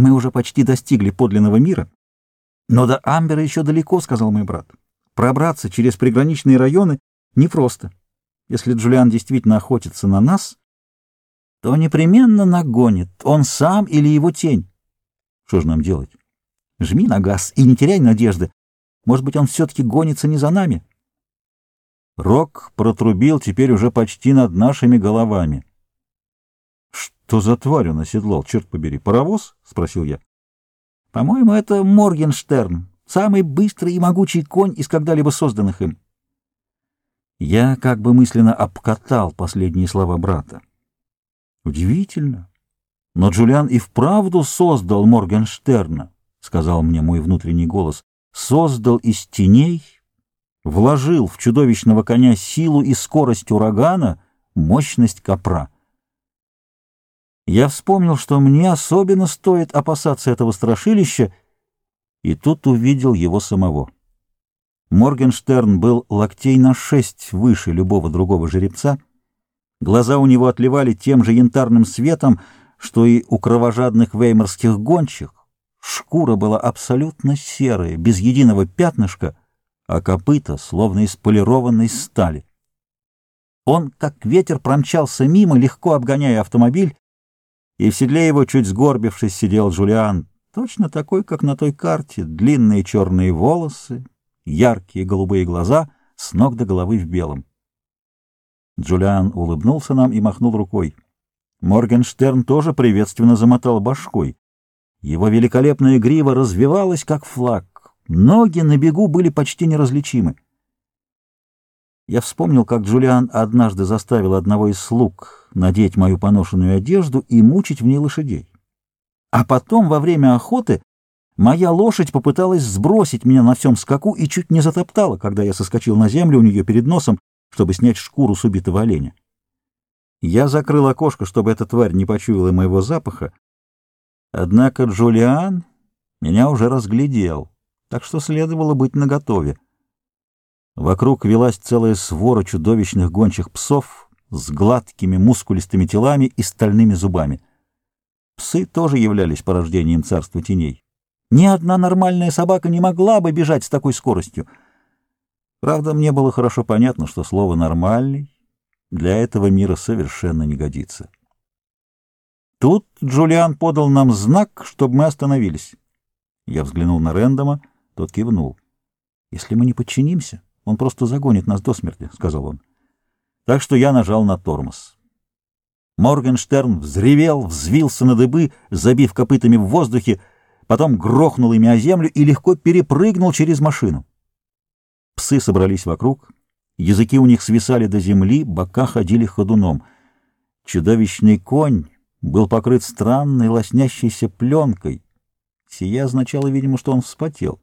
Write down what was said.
Мы уже почти достигли подлинного мира. Но до Амбера еще далеко, — сказал мой брат. Пробраться через приграничные районы непросто. Если Джулиан действительно охотится на нас, то непременно нагонит, он сам или его тень. Что же нам делать? Жми на газ и не теряй надежды. Может быть, он все-таки гонится не за нами? Рок протрубил теперь уже почти над нашими головами. Что за тварь он оседлал, черт побери? Паровоз? — спросил я. — По-моему, это Моргенштерн, самый быстрый и могучий конь из когда-либо созданных им. Я как бы мысленно обкатал последние слова брата. Удивительно. Но Джулиан и вправду создал Моргенштерна, — сказал мне мой внутренний голос. Создал из теней, вложил в чудовищного коня силу и скорость урагана, мощность копра. Я вспомнил, что мне особенно стоит опасаться этого страшилища, и тут увидел его самого. Моргенштерн был локтей на шесть выше любого другого жеребца. Глаза у него отливали тем же янтарным светом, что и у кровожадных веймарских гончих. Шкура была абсолютно серая, без единого пятнышка, а копыта словно из полированной стали. Он, как ветер, промчался мимо, легко обгоняя автомобиль, и в седле его, чуть сгорбившись, сидел Джулиан, точно такой, как на той карте, длинные черные волосы, яркие голубые глаза, с ног до головы в белом. Джулиан улыбнулся нам и махнул рукой. Моргенштерн тоже приветственно замотал башкой. Его великолепная грива развивалась, как флаг. Ноги на бегу были почти неразличимы. Я вспомнил, как Джулиан однажды заставил одного из слуг надеть мою поношенную одежду и мучить в ней лошадей. А потом, во время охоты, моя лошадь попыталась сбросить меня на всем скаку и чуть не затоптала, когда я соскочил на землю у нее перед носом, чтобы снять шкуру с убитого оленя. Я закрыл окошко, чтобы эта тварь не почуяла моего запаха, однако Джулиан меня уже разглядел, так что следовало быть наготове. Вокруг велась целая свора чудовищных гончих псов с гладкими мускулистыми телами и стальными зубами. Псы тоже являлись порождением царства теней. Ни одна нормальная собака не могла бы бежать с такой скоростью. Правда, мне было хорошо понятно, что слово «нормальный» для этого мира совершенно не годится. Тут Джулиан подал нам знак, чтобы мы остановились. Я взглянул на Рэндома, тот кивнул. «Если мы не подчинимся...» Он просто загонит нас до смерти, — сказал он. Так что я нажал на тормоз. Моргенштерн взревел, взвился на дыбы, забив копытами в воздухе, потом грохнул ими о землю и легко перепрыгнул через машину. Псы собрались вокруг, языки у них свисали до земли, бока ходили ходуном. Чудовищный конь был покрыт странной лоснящейся пленкой. Сия означало, видимо, что он вспотел.